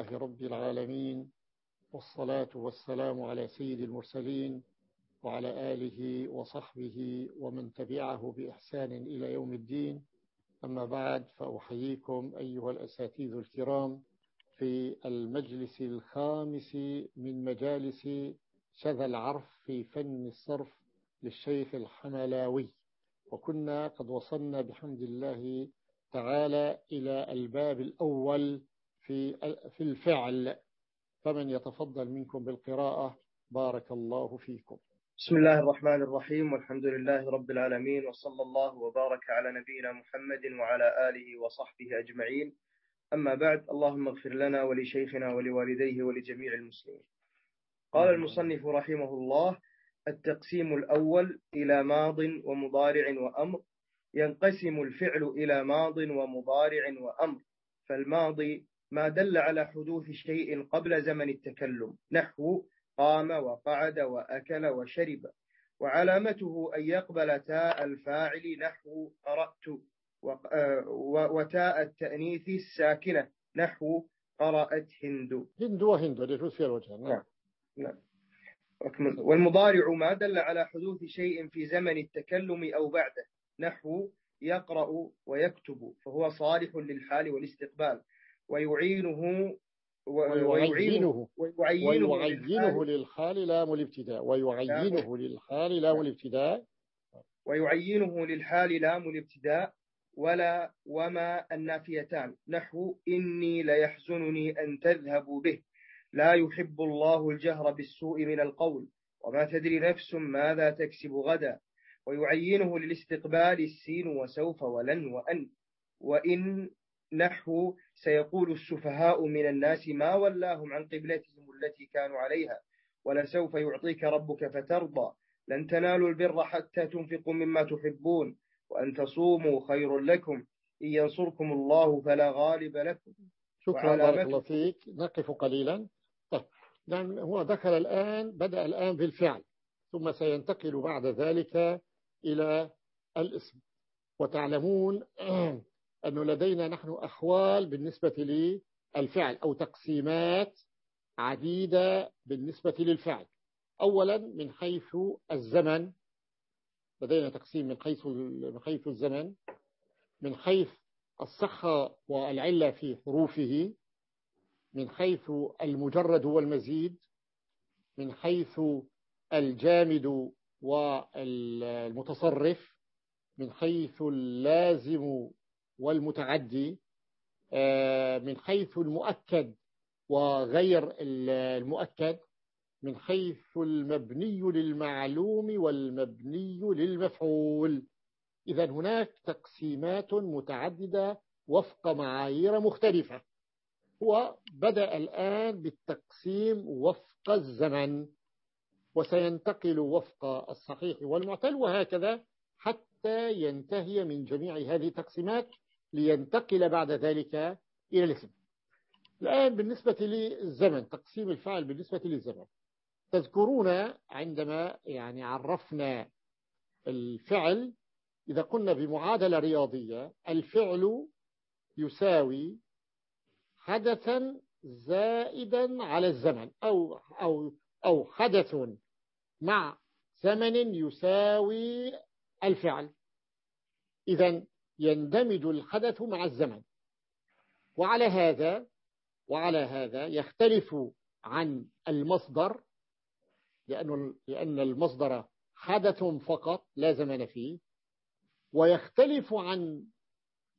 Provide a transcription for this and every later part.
لله رب العالمين والصلاة والسلام على سيد المرسلين وعلى آله وصحبه ومن تبعه بإحسان إلى يوم الدين. أما بعد فأحييكم أيها الأساتذة الكرام في المجلس الخامس من مجالس شذا العرف في فن الصرف للشيخ الحملاوي. وكنا قد وصلنا بحمد الله تعالى إلى الباب الأول في في الفعل. فمن يتفضل منكم بالقراءة. بارك الله فيكم. بسم الله الرحمن الرحيم. والحمد لله رب العالمين. وصلى الله وبارك على نبينا محمد وعلى آله وصحبه أجمعين. أما بعد اللهم اغفر لنا ولشيخنا ولوالديه ولجميع المسلمين. قال المصنف رحمه الله التقسيم الأول إلى ماض ومضارع وأمر. ينقسم الفعل إلى ماض ومضارع وأمر. فالماضي ما دل على حدوث شيء قبل زمن التكلم نحو قام وقعد وأكل وشرب. وعلامته أن يقبل تاء الفاعل نحو قرأت وتاء التأنيث الساكنة نحو قرأت هند. هند وهند يجوز في الوجه نعم. نعم والمضارع ما دل على حدوث شيء في زمن التكلم أو بعده نحو يقرأ ويكتب فهو صالح للحال والاستقبال. ويعينه ويعينه. ويعينه, ويعينه للحال لام الابتداء. ويعينه للحال لام الابتداء. ويعينه للحال لام الابتداء. ولا وما النافيتان. نحو إني ليحزنني أن تذهبوا به. لا يحب الله الجهر بالسوء من القول. وما تدري نفس ماذا تكسب غدا. ويعينه للاستقبال السين وسوف ولن وأن. وإن نحو سيقول السفهاء من الناس ما ولاهم عن قبلتهم التي كانوا عليها ولسوف يعطيك ربك فترضى. لن تنالوا البر حتى تنفقوا مما تحبون وأن تصوموا خير لكم إن ينصركم الله فلا غالب لكم. شكرا بارك الله فيك. نقف قليلا. طيب نعم هو ذكر الآن بدأ الآن بالفعل ثم سينتقل بعد ذلك إلى الاسم. وتعلمون أنه لدينا نحن أحوال بالنسبة للفعل أو تقسيمات عديدة بالنسبة للفعل. أولا من حيث الزمن. لدينا تقسيم من حيث من حيث الزمن. من حيث الصحة والعلة في حروفه. من حيث المجرد والمزيد. من حيث الجامد والمتصرف. من حيث اللازم والمتعدي آه، من حيث المؤكد وغير المؤكد من حيث المبني للمعلوم والمبني للمفعول. إذا هناك تقسيمات متعددة وفق معايير مختلفة. هو بدأ الآن بالتقسيم وفق الزمن وسينتقل وفق الصحيح والمعتل وهكذا حتى ينتهي من جميع هذه التقسيمات. لينتقل بعد ذلك إلى الاسم. الآن بالنسبة للزمن تقسيم الفعل بالنسبة للزمن. تذكرون عندما يعني عرفنا الفعل إذا قلنا بمعادلة رياضية الفعل يساوي حدثا زائدا على الزمن أو, أو, أو حدث مع زمن يساوي الفعل. إذا يندمج الحدث مع الزمن. وعلى هذا وعلى هذا يختلف عن المصدر لأنه لأن المصدر حدث فقط لا زمن فيه ويختلف عن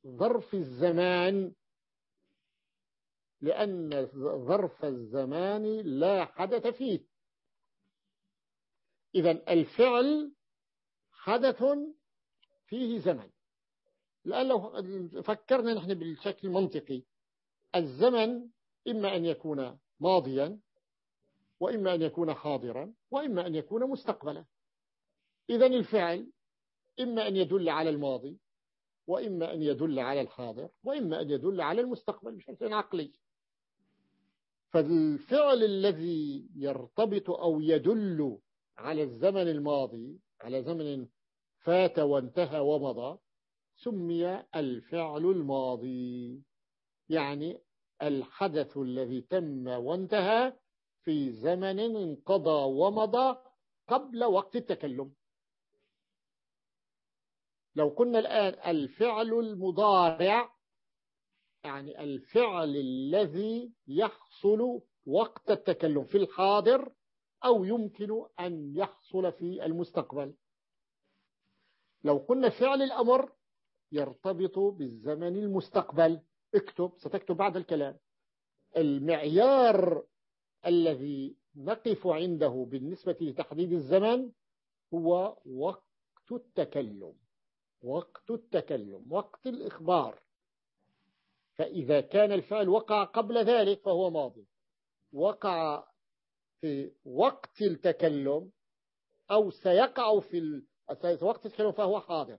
ظرف الزمان لأن ظرف الزمان لا حدث فيه. إذا الفعل حدث فيه زمن. لأن لو فكرنا نحن بالشكل المنطقي. الزمن إما أن يكون ماضيا وإما أن يكون حاضرا وإما أن يكون مستقبلا. إذا الفعل إما أن يدل على الماضي وإما أن يدل على الحاضر وإما أن يدل على المستقبل بشكل عقلي. فالفعل الذي يرتبط أو يدل على الزمن الماضي على زمن فات وانتهى ومضى سمي الفعل الماضي يعني الحدث الذي تم وانتهى في زمن انقضى ومضى قبل وقت التكلم. لو قلنا الآن الفعل المضارع يعني الفعل الذي يحصل وقت التكلم في الحاضر أو يمكن أن يحصل في المستقبل. لو قلنا فعل الأمر يرتبط بالزمن المستقبل. اكتب ستكتب بعد الكلام. المعيار الذي نقف عنده بالنسبة لتحديد الزمن هو وقت التكلم. وقت التكلم وقت الإخبار. فإذا كان الفعل وقع قبل ذلك فهو ماضي. وقع في وقت التكلم أو سيقع في وقت التكلم فهو حاضر.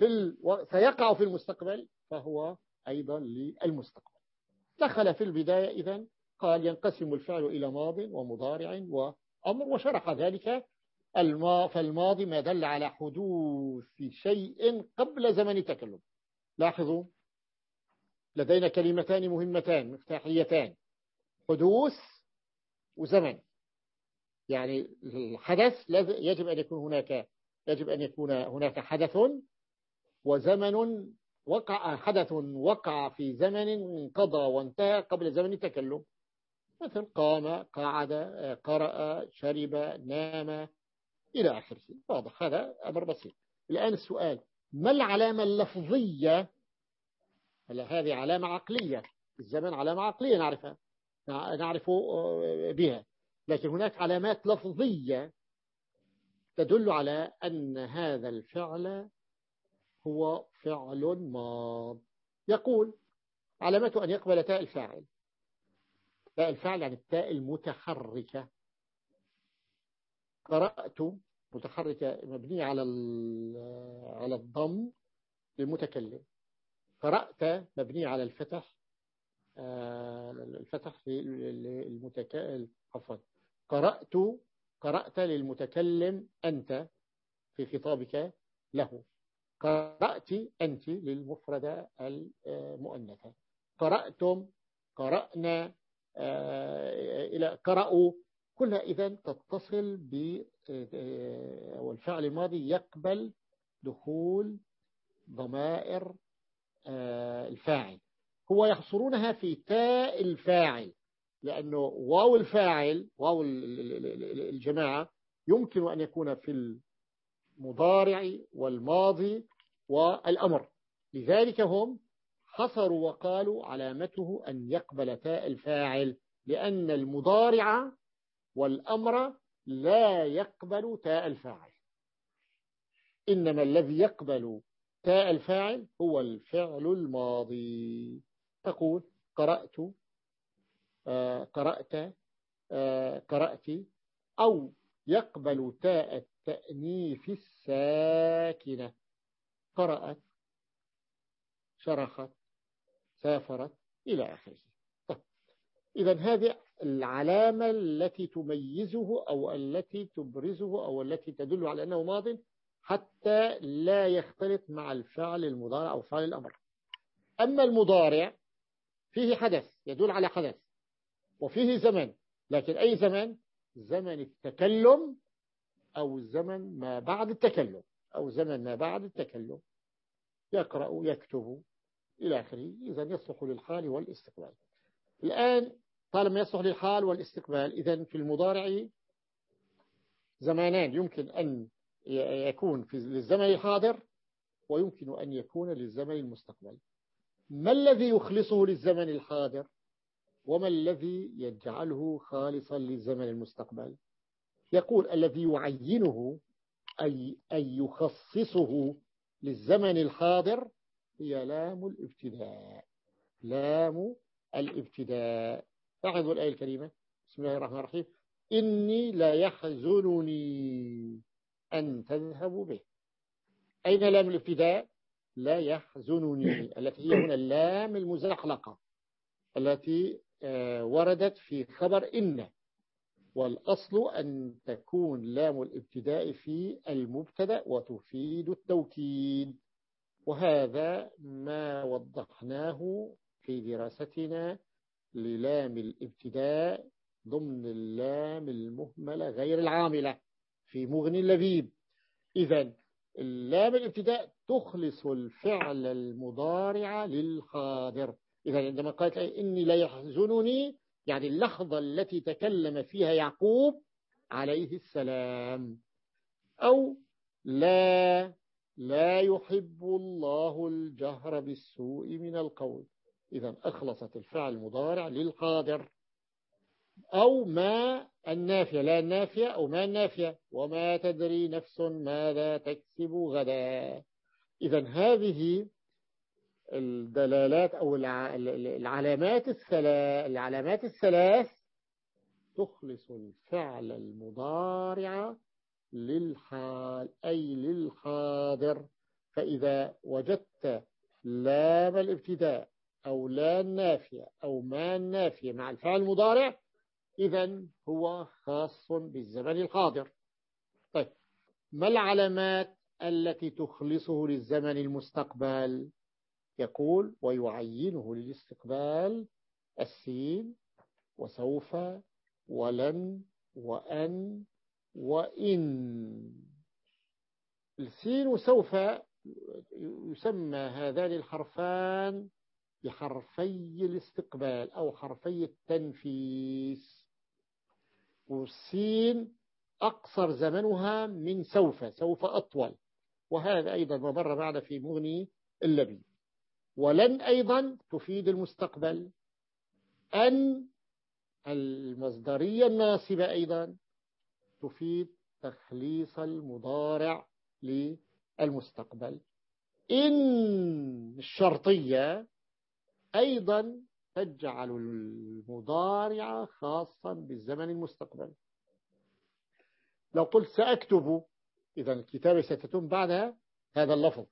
في ال... سيقع في المستقبل فهو أيضا للمستقبل. دخل في البداية إذن قال ينقسم الفعل إلى ماض ومضارع وأمر وشرح ذلك. الما فالماضي ما دل على حدوث شيء قبل زمن التكلم. لاحظوا لدينا كلمتان مهمتان مفتاحيتان. حدوث وزمن. يعني الحدث يجب أن يكون هناك يجب أن يكون هناك حدث وزمن وقع حدث وقع في زمن انقضى وانتهى قبل زمن التكلم. مثل قام قعد قرأ شرب نام إلى آخره واضح هذا أمر بسيط. الآن السؤال ما العلامة اللفظية؟ هذه علامة عقلية. الزمن علامة عقلية نعرفها نعرف بها. لكن هناك علامات لفظية تدل على أن هذا الفعل هو فعل ماض. يقول علامته أن يقبل تاء الفاعل. تاء الفعل يعني التاء المتحركة. قرأت متحركة مبنية على على الضم للمتكلم. قرأت مبنية على الفتح آه، الفتح للمتكلم عفوا. قرأت قرأت للمتكلم أنت في خطابك له. قرأت أنت للمفردة المؤنثة. قرأتم قرأنا آه، إلى قرأوا. كلها إذا تتصل ب آه، والفعل الماضي يقبل دخول ضمائر آه، الفاعل. هو يحصرونها في تاء الفاعل لأنه واو الفاعل واو الجماعة يمكن أن يكون في المضارع والماضي والأمر. لذلك هم حصروا وقالوا علامته أن يقبل تاء الفاعل لأن المضارع والأمر لا يقبل تاء الفاعل. إنما الذي يقبل تاء الفاعل هو الفعل الماضي. تقول قرأت آه، قرأت آه، قرأت أو يقبل تاء التأنيث الساكنة. قرأت شرخت سافرت إلى آخره. طيب. إذا هذه العلامة التي تميزه أو التي تبرزه أو التي تدل على أنه ماض حتى لا يختلط مع الفعل المضارع أو فعل الأمر. أما المضارع فيه حدث يدل على حدث وفيه زمن لكن أي زمن؟ زمن التكلم أو زمن ما بعد التكلم أو زمن ما بعد التكلم. يقرأ يكتب إلى آخره. إذا يصلح للحال والاستقبال. الآن طالما يصلح للحال والاستقبال إذا في المضارع زمانان. يمكن أن يكون في للزمن الحاضر ويمكن أن يكون للزمن المستقبل. ما الذي يخلصه للزمن الحاضر؟ وما الذي يجعله خالصا للزمن المستقبل؟ يقول الذي يعينه أي, أي يخصصه للزمن الحاضر هي لام الابتداء. لام الابتداء. لاحظوا الآية الكريمة بسم الله الرحمن الرحيم. إني لا يحزنني أن تذهبوا به. أين لام الابتداء؟ لا يحزنني. التي هي هنا اللام المزحلقة. التي آه، وردت في خبر إن. والأصل أن تكون لام الابتداء في المبتدأ وتفيد التوكيد. وهذا ما وضحناه في دراستنا للام الابتداء ضمن اللام المهملة غير العاملة في مغني اللبيب. إذا اللام الابتداء تخلص الفعل المضارع للقادر إذا عندما قالت إني لا يحزنني يعني اللحظة التي تكلم فيها يعقوب عليه السلام. أو لا لا يحب الله الجهر بالسوء من القول. إذا أخلصت الفعل المضارع للقادر أو ما النافية لا النافية أو ما النافية. وما تدري نفس ماذا تكسب غدا. إذا هذه الدلالات أو العلامات الثلاث العلامات الثلاث تخلص الفعل المضارع للحال أي للحاضر. فإذا وجدت لام الابتداء أو لا النافية أو ما النافية مع الفعل المضارع إذا هو خاص بالزمن الحاضر. طيب ما العلامات التي تخلصه للزمن المستقبل؟ يقول ويعينه للاستقبال السين وسوف ولن وأن وإن. السين وسوف يسمى هذان الحرفان بحرفي الاستقبال أو حرفي التنفيس. والسين أقصر زمنها من سوف سوف أطول. وهذا أيضا مر معنا في مغني اللبي ولن أيضا تفيد المستقبل. أن المصدرية الناصبة أيضا تفيد تخليص المضارع للمستقبل. إن الشرطية أيضا تجعل المضارع خاصا بالزمن المستقبل. لو قلت سأكتب إذا الكتابة ستتم بعد هذا اللفظ.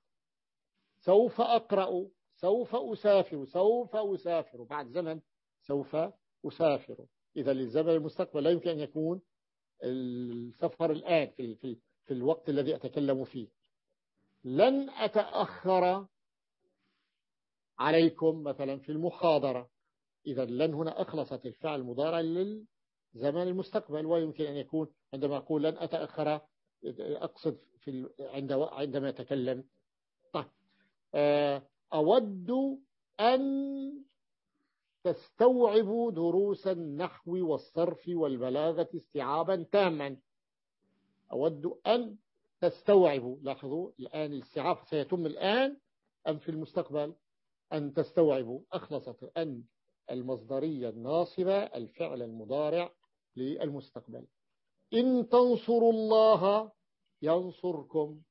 سوف أقرأ سوف أسافر سوف أسافر. بعد زمن سوف أسافر. إذا للزمن المستقبل لا يمكن أن يكون السفر الآن في, في, في الوقت الذي أتكلم فيه. لن أتأخر عليكم مثلا في المحاضرة. إذا لن هنا أخلصت الفعل المضارع للزمان المستقبل ويمكن أن يكون عندما أقول لن أتأخر أقصد في عندما أتكلم. طيب. آه، أود أن تستوعبوا دروس النحو والصرف والبلاغة استيعابا تاما. أود أن تستوعبوا لاحظوا الآن الاستيعاب سيتم الآن أم في المستقبل؟ أن تستوعبوا أخلصت أن المصدرية الناصبة الفعل المضارع للمستقبل. إن تنصروا الله ينصركم.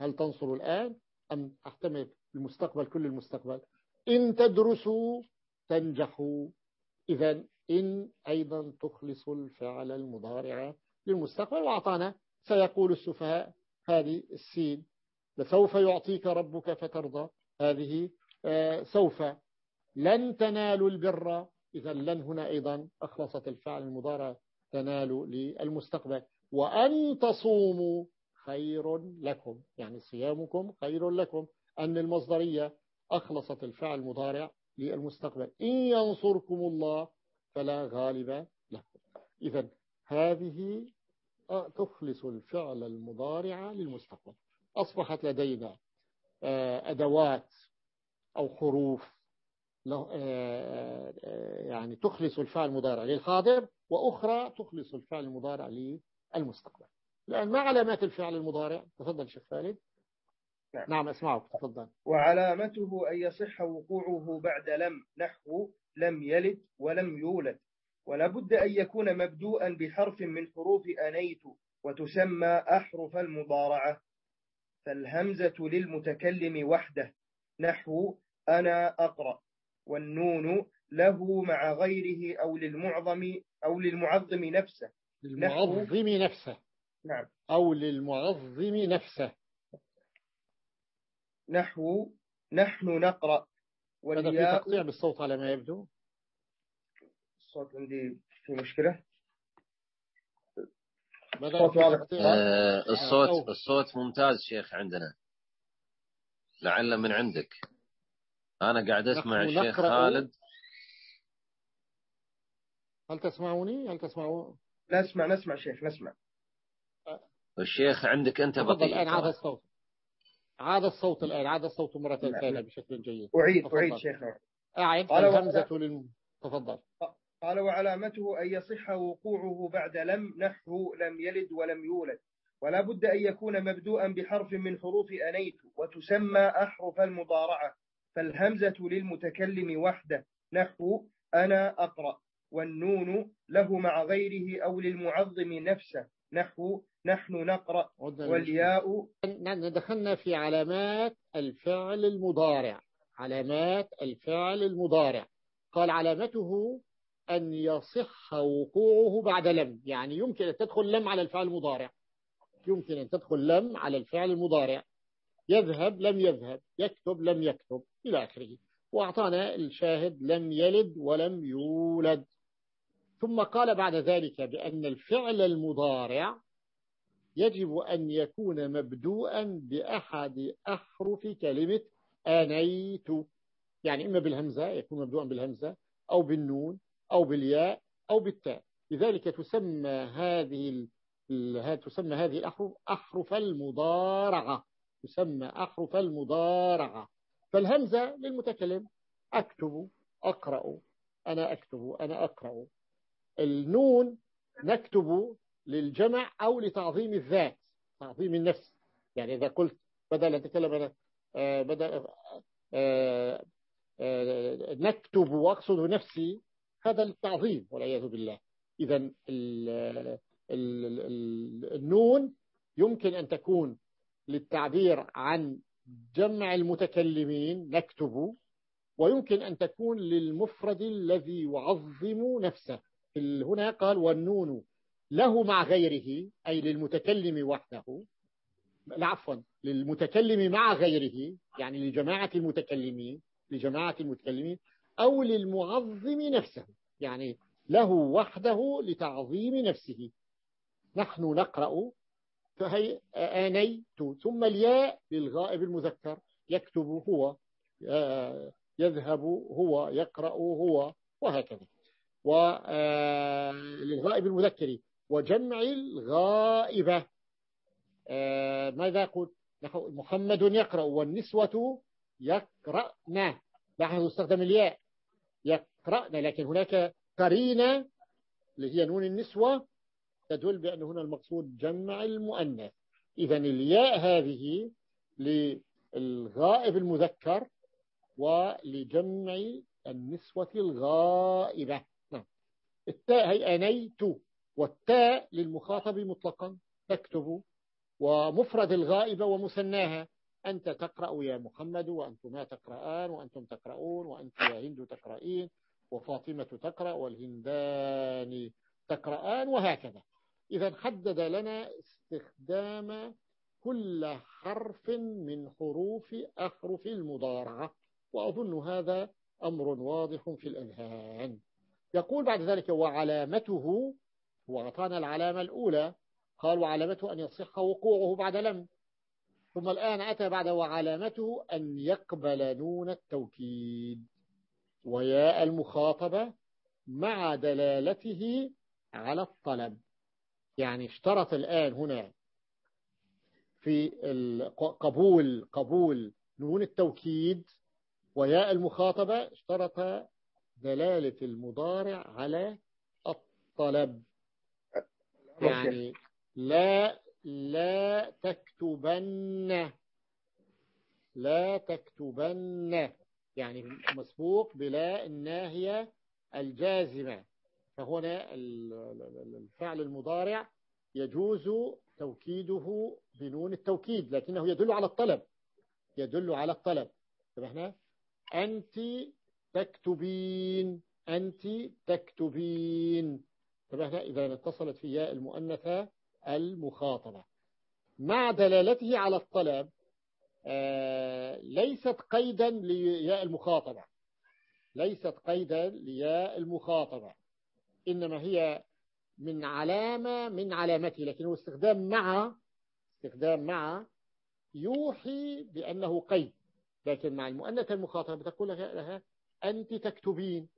هل تنصروا الآن أم أحتمل المستقبل كل المستقبل. إن تدرسوا تنجحوا. إذا إن أيضا تخلص الفعل المضارع للمستقبل. وأعطانا سيقول السفهاء هذه السين. لسوف يعطيك ربك فترضى. هذه آه، سوف. لن تنالوا البر. إذا لن هنا أيضا أخلصت الفعل المضارع. تنال للمستقبل. وأن تصوموا خير لكم. يعني صيامكم خير لكم. أن المصدرية أخلصت الفعل المضارع للمستقبل. إن ينصركم الله فلا غالب لكم إذا هذه تخلص الفعل المضارع للمستقبل. أصبحت لدينا آه، أدوات أو حروف يعني تخلص الفعل المضارع للحاضر وأخرى تخلص الفعل المضارع للمستقبل. الآن ما علامات الفعل المضارع؟ تفضل شيخ خالد. نعم. نعم أسمعك تفضل. وعلامته أن يصح وقوعه بعد لم نحو لم يلد ولم يولد. ولا بد أن يكون مبدوءا بحرف من حروف أنيت وتسمى أحرف المضارعة. فالهمزة للمتكلم وحده نحو أنا أقرأ والنون له مع غيره أو للمعظم أو للمعظم نفسه. للمعظم نفسه. نعم. أو للمعظم نفسه. نحو نحن نقرأ والياء في تقطيع بالصوت على ما يبدو. الصوت عندي في مشكلة. الصوت آه الصوت الصوت ممتاز شيخ عندنا. لعل من عندك. أنا قاعد أسمع الشيخ خالد. هل تسمعوني؟ هل تسمعون؟ نسمع نسمع شيخ نسمع. الشيخ عندك أنت بطيء. الآن عاد الصوت. عاد الصوت الآن عاد الصوت مرة ثانية بشكل جيد. أعيد أعيد شيخ. أعد الهمزة للم... تفضل. قال وعلامته أن يصح وقوعه بعد لم نحو لم يلد ولم يولد. ولا بد أن يكون مبدوءا بحرف من حروف أنيت وتسمى أحرف المضارعة. فالهمزة للمتكلم وحده نحو أنا أقرأ والنون له مع غيره أو للمعظم نفسه نحو نحن نقرأ والياء دخلنا في علامات الفعل المضارع. علامات الفعل المضارع. قال علامته أن يصح وقوعه بعد لم. يعني يمكن أن تدخل لم على الفعل المضارع. يمكن أن تدخل لم على الفعل المضارع. يذهب لم يذهب. يكتب لم يكتب. إلى آخره. وأعطانا الشاهد لم يلد ولم يولد. ثم قال بعد ذلك بأن الفعل المضارع يجب أن يكون مبدوءا بأحد أحرف كلمة آنيت. يعني إما بالهمزة يكون مبدوءا بالهمزة أو بالنون أو بالياء أو بالتاء. لذلك تسمى هذه تسمى هذه الأحرف أحرف المضارعة. تسمى أحرف المضارعة. فالهمزة للمتكلم. أكتب أقرأ. أنا أكتب أنا أقرأ. النون نكتب. للجمع أو لتعظيم الذات تعظيم النفس. يعني إذا قلت بدل أن أتكلم أنا آه، بدل آه، آه، نكتب وأقصد نفسي هذا التعظيم والعياذ بالله. إذا النون يمكن أن تكون للتعبير عن جمع المتكلمين نكتب ويمكن أن تكون للمفرد الذي يعظم نفسه. هنا قال والنون له مع غيره أي للمتكلم وحده عفوا للمتكلم مع غيره يعني لجماعة المتكلمين لجماعة المتكلمين أو للمعظم نفسه يعني له وحده لتعظيم نفسه. نحن نقرأ فهي آنيت ثم الياء للغائب المذكر يكتب هو يذهب هو يقرأ هو وهكذا. وللغائب المذكر وجمع الغائبة. ماذا قلت؟ محمد يقرأ والنسوة يقرأن. لاحظوا استخدم الياء. يقرأن لكن هناك قرينة اللي هي نون النسوة تدل بأن هنا المقصود جمع المؤنث. إذا الياء هذه للغائب المذكر ولجمع النسوة الغائبة. نعم. التاء هي أنيت. والتاء للمخاطب مطلقا تكتب ومفرد الغائبة ومثناها أنت تقرأ يا محمد وأنتما تقرآن وأنتم تقرؤون وأنت يا هند تقرأين وفاطمة تقرأ والهندان تقرآن وهكذا. إذا حدد لنا استخدام كل حرف من حروف أحرف المضارعة وأظن هذا أمر واضح في الأذهان. يقول بعد ذلك وعلامته وأعطانا العلامة الأولى. قال وعلامته أن يصح وقوعه بعد لم. ثم الآن أتى بعد وعلامته أن يقبل نون التوكيد. وياء المخاطبة مع دلالته على الطلب. يعني اشترط الآن هنا في قبول قبول نون التوكيد. وياء المخاطبة اشترط دلالة المضارع على الطلب. يعني لا لا تكتبن لا تكتبن يعني مسبوق بلا الناهية الجازمة. فهنا الفعل المضارع يجوز توكيده بنون التوكيد لكنه يدل على الطلب يدل على الطلب. انتبهنا أنت تكتبين أنت تكتبين. انتبهنا إذا اتصلت في ياء المؤنثة المخاطبة. مع دلالته على الطلب آه، ليست قيدا لياء المخاطبة. ليست قيدا لياء المخاطبة. إنما هي من علامة من علامته لكنه استخدام مع استخدام مع يوحي بأنه قيد. لكن مع المؤنثة المخاطبة تقول لها أنت تكتبين.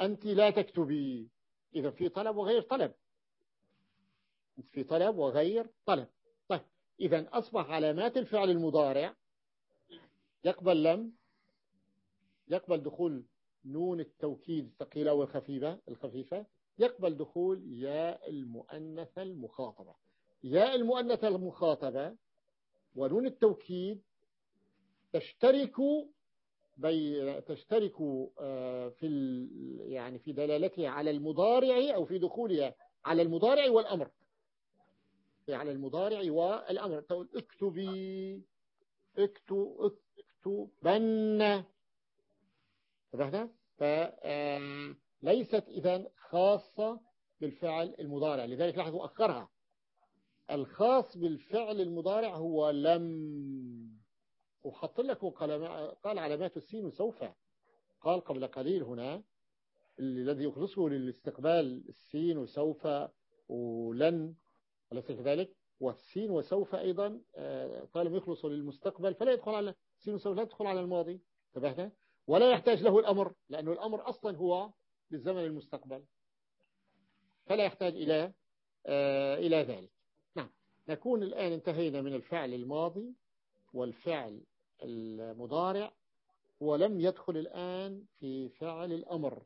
أنت لا تكتبي إذا في طلب وغير طلب. في طلب وغير طلب. طيب إذا أصبح علامات الفعل المضارع يقبل لم يقبل دخول نون التوكيد الثقيلة والخفيفة الخفيفة يقبل دخول ياء المؤنثة المخاطبة. ياء المؤنثة المخاطبة ونون التوكيد تشترك بي تشترك آه، في يعني في دلالتها على المضارع أو في دخولها على المضارع والأمر. على المضارع والأمر. تقول اكتبي اكتب اكتبن. فهمنا فليست إذا خاصة بالفعل المضارع. لذلك لاحظوا أخرها. الخاص بالفعل المضارع هو لم. وحط لك قال علامات السين وسوف قال قبل قليل هنا الذي يخلصه للاستقبال السين وسوف ولن أليس كذلك؟ والسين وسوف أيضا آه، طالما يخلص للمستقبل فلا يدخل على السين وسوف لا يدخل على الماضي. انتبهنا؟ ولا يحتاج له الأمر لأنه الأمر أصلا هو بالزمن المستقبل. فلا يحتاج إلى آه، إلى ذلك. نعم. نكون الآن انتهينا من الفعل الماضي والفعل المضارع ولم يدخل الآن في فعل الأمر.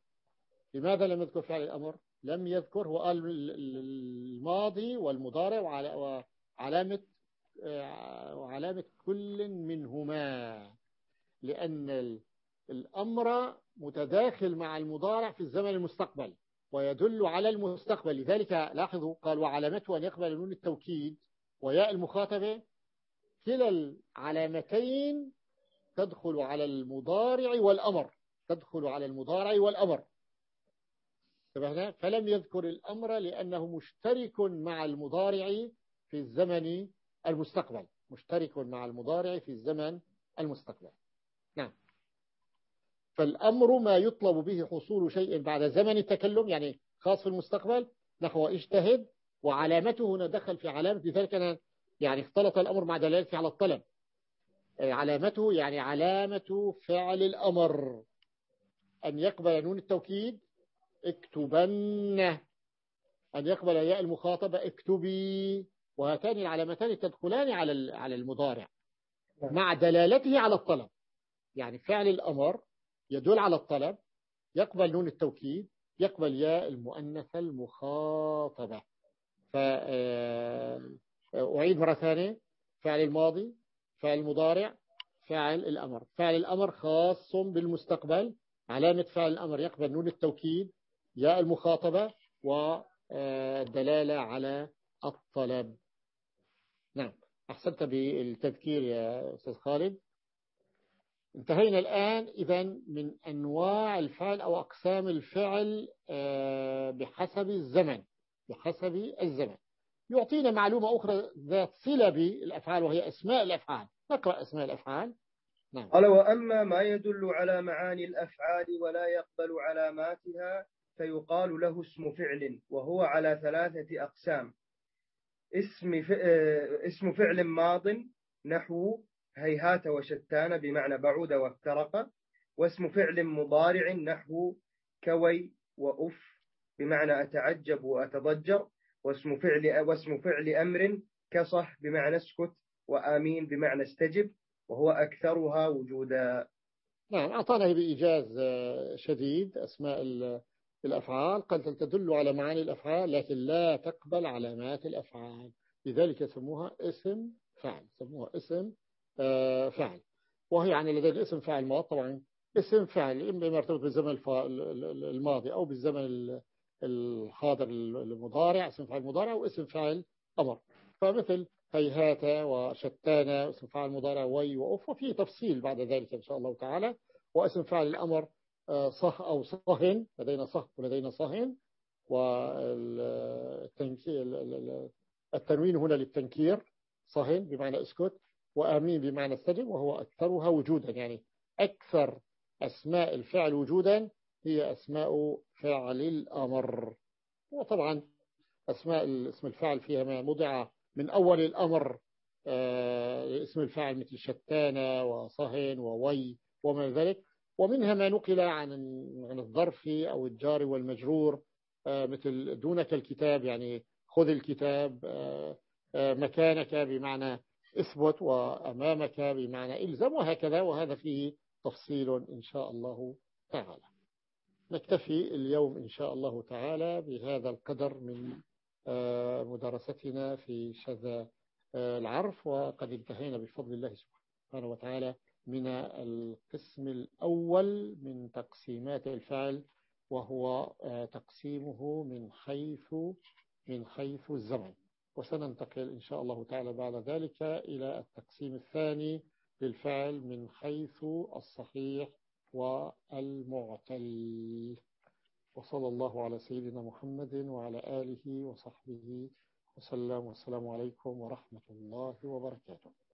لماذا لم يذكر فعل الأمر؟ لم يذكر هو قال الماضي والمضارع وعلامة وعلامة كل منهما. لأن الأمر متداخل مع المضارع في الزمن المستقبل ويدل على المستقبل. لذلك لاحظوا قال وعلامته أن يقبل نون التوكيد وياء المخاطبة كلا العلامتين تدخل على المضارع والأمر تدخل على المضارع والأمر. فلم يذكر الأمر لأنه مشترك مع المضارع في الزمن المستقبل. مشترك مع المضارع في الزمن المستقبل. نعم. فالأمر ما يطلب به حصول شيء بعد زمن التكلم يعني خاص في المستقبل نحو اجتهد وعلامته هنا دخل في علامة لذلك أنا يعني اختلط الأمر مع دلالته على الطلب. علامته يعني علامة فعل الأمر. أن يقبل نون التوكيد اكتبن. أن يقبل ياء المخاطبة اكتبي. وهاتان العلامتان تدخلان على على المضارع. مع دلالته على الطلب. يعني فعل الأمر يدل على الطلب. يقبل نون التوكيد يقبل ياء المؤنثة المخاطبة. فأعيد آه، مرة ثانية. فعل الماضي فعل المضارع فعل الأمر. فعل الأمر خاص بالمستقبل. علامة فعل الأمر يقبل نون التوكيد ياء المخاطبة والدلالة على الطلب. نعم. أحسنت بالتذكير يا أستاذ خالد. انتهينا الآن إذا من أنواع الفعل أو أقسام الفعل آه، بحسب الزمن. بحسب الزمن. يعطينا معلومة أخرى ذات صلة بالأفعال وهي أسماء الأفعال. نقرأ أسماء الأفعال. نعم. قال وأما ما يدل على معاني الأفعال ولا يقبل علاماتها فيقال له اسم فعل وهو على ثلاثة أقسام. اسم اسم فعل ماض نحو هيهات وشتان بمعنى بعود وافترق. واسم فعل مضارع نحو كوي وأف بمعنى أتعجب وأتضجر. واسم فعل واسم فعل أمر كصح بمعنى اسكت وآمين بمعنى استجب وهو أكثرها وجودا. نعم أعطانا بإيجاز آه، شديد أسماء الأفعال. قد تدل على معاني الأفعال لكن لا تقبل علامات الأفعال. لذلك يسموها اسم فعل يسموها اسم آه، فعل وهي يعني لدينا الاسم فعل ماض طبعا اسم فعل إما يرتبط بالزمن الماضي أو بالزمن الحاضر المضارع اسم فعل مضارع واسم فعل أمر. فمثل هيهات وشتان اسم فعل مضارع وي وأف وفي تفصيل بعد ذلك إن شاء الله تعالى. واسم فعل الأمر صح أو صهن لدينا صح ولدينا صهن. والتنوين هنا للتنكير صهن بمعنى اسكت وآمين بمعنى استجب وهو أكثرها وجودا يعني أكثر أسماء الفعل وجودا هي أسماء فعل الأمر. وطبعا أسماء اسم الفعل فيها ما مضع من أول الأمر آه، اسم الفاعل مثل شتان وصهن ووي وما ذلك. ومنها ما نقل عن عن الظرف أو الجار والمجرور مثل دونك الكتاب يعني خذ الكتاب مكانك بمعنى اثبت وأمامك بمعنى إلزم وهكذا. وهذا فيه تفصيل إن شاء الله تعالى. نكتفي اليوم إن شاء الله تعالى بهذا القدر من آه، مدرستنا في شذا آه، العرف وقد انتهينا بفضل الله سبحانه وتعالى من القسم الأول من تقسيمات الفعل وهو آه، تقسيمه من حيث من حيث الزمن. وسننتقل إن شاء الله تعالى بعد ذلك إلى التقسيم الثاني للفعل من حيث الصحيح والمعتل. وصلى الله على سيدنا محمد وعلى آله وصحبه وسلم. والسلام عليكم ورحمة الله وبركاته.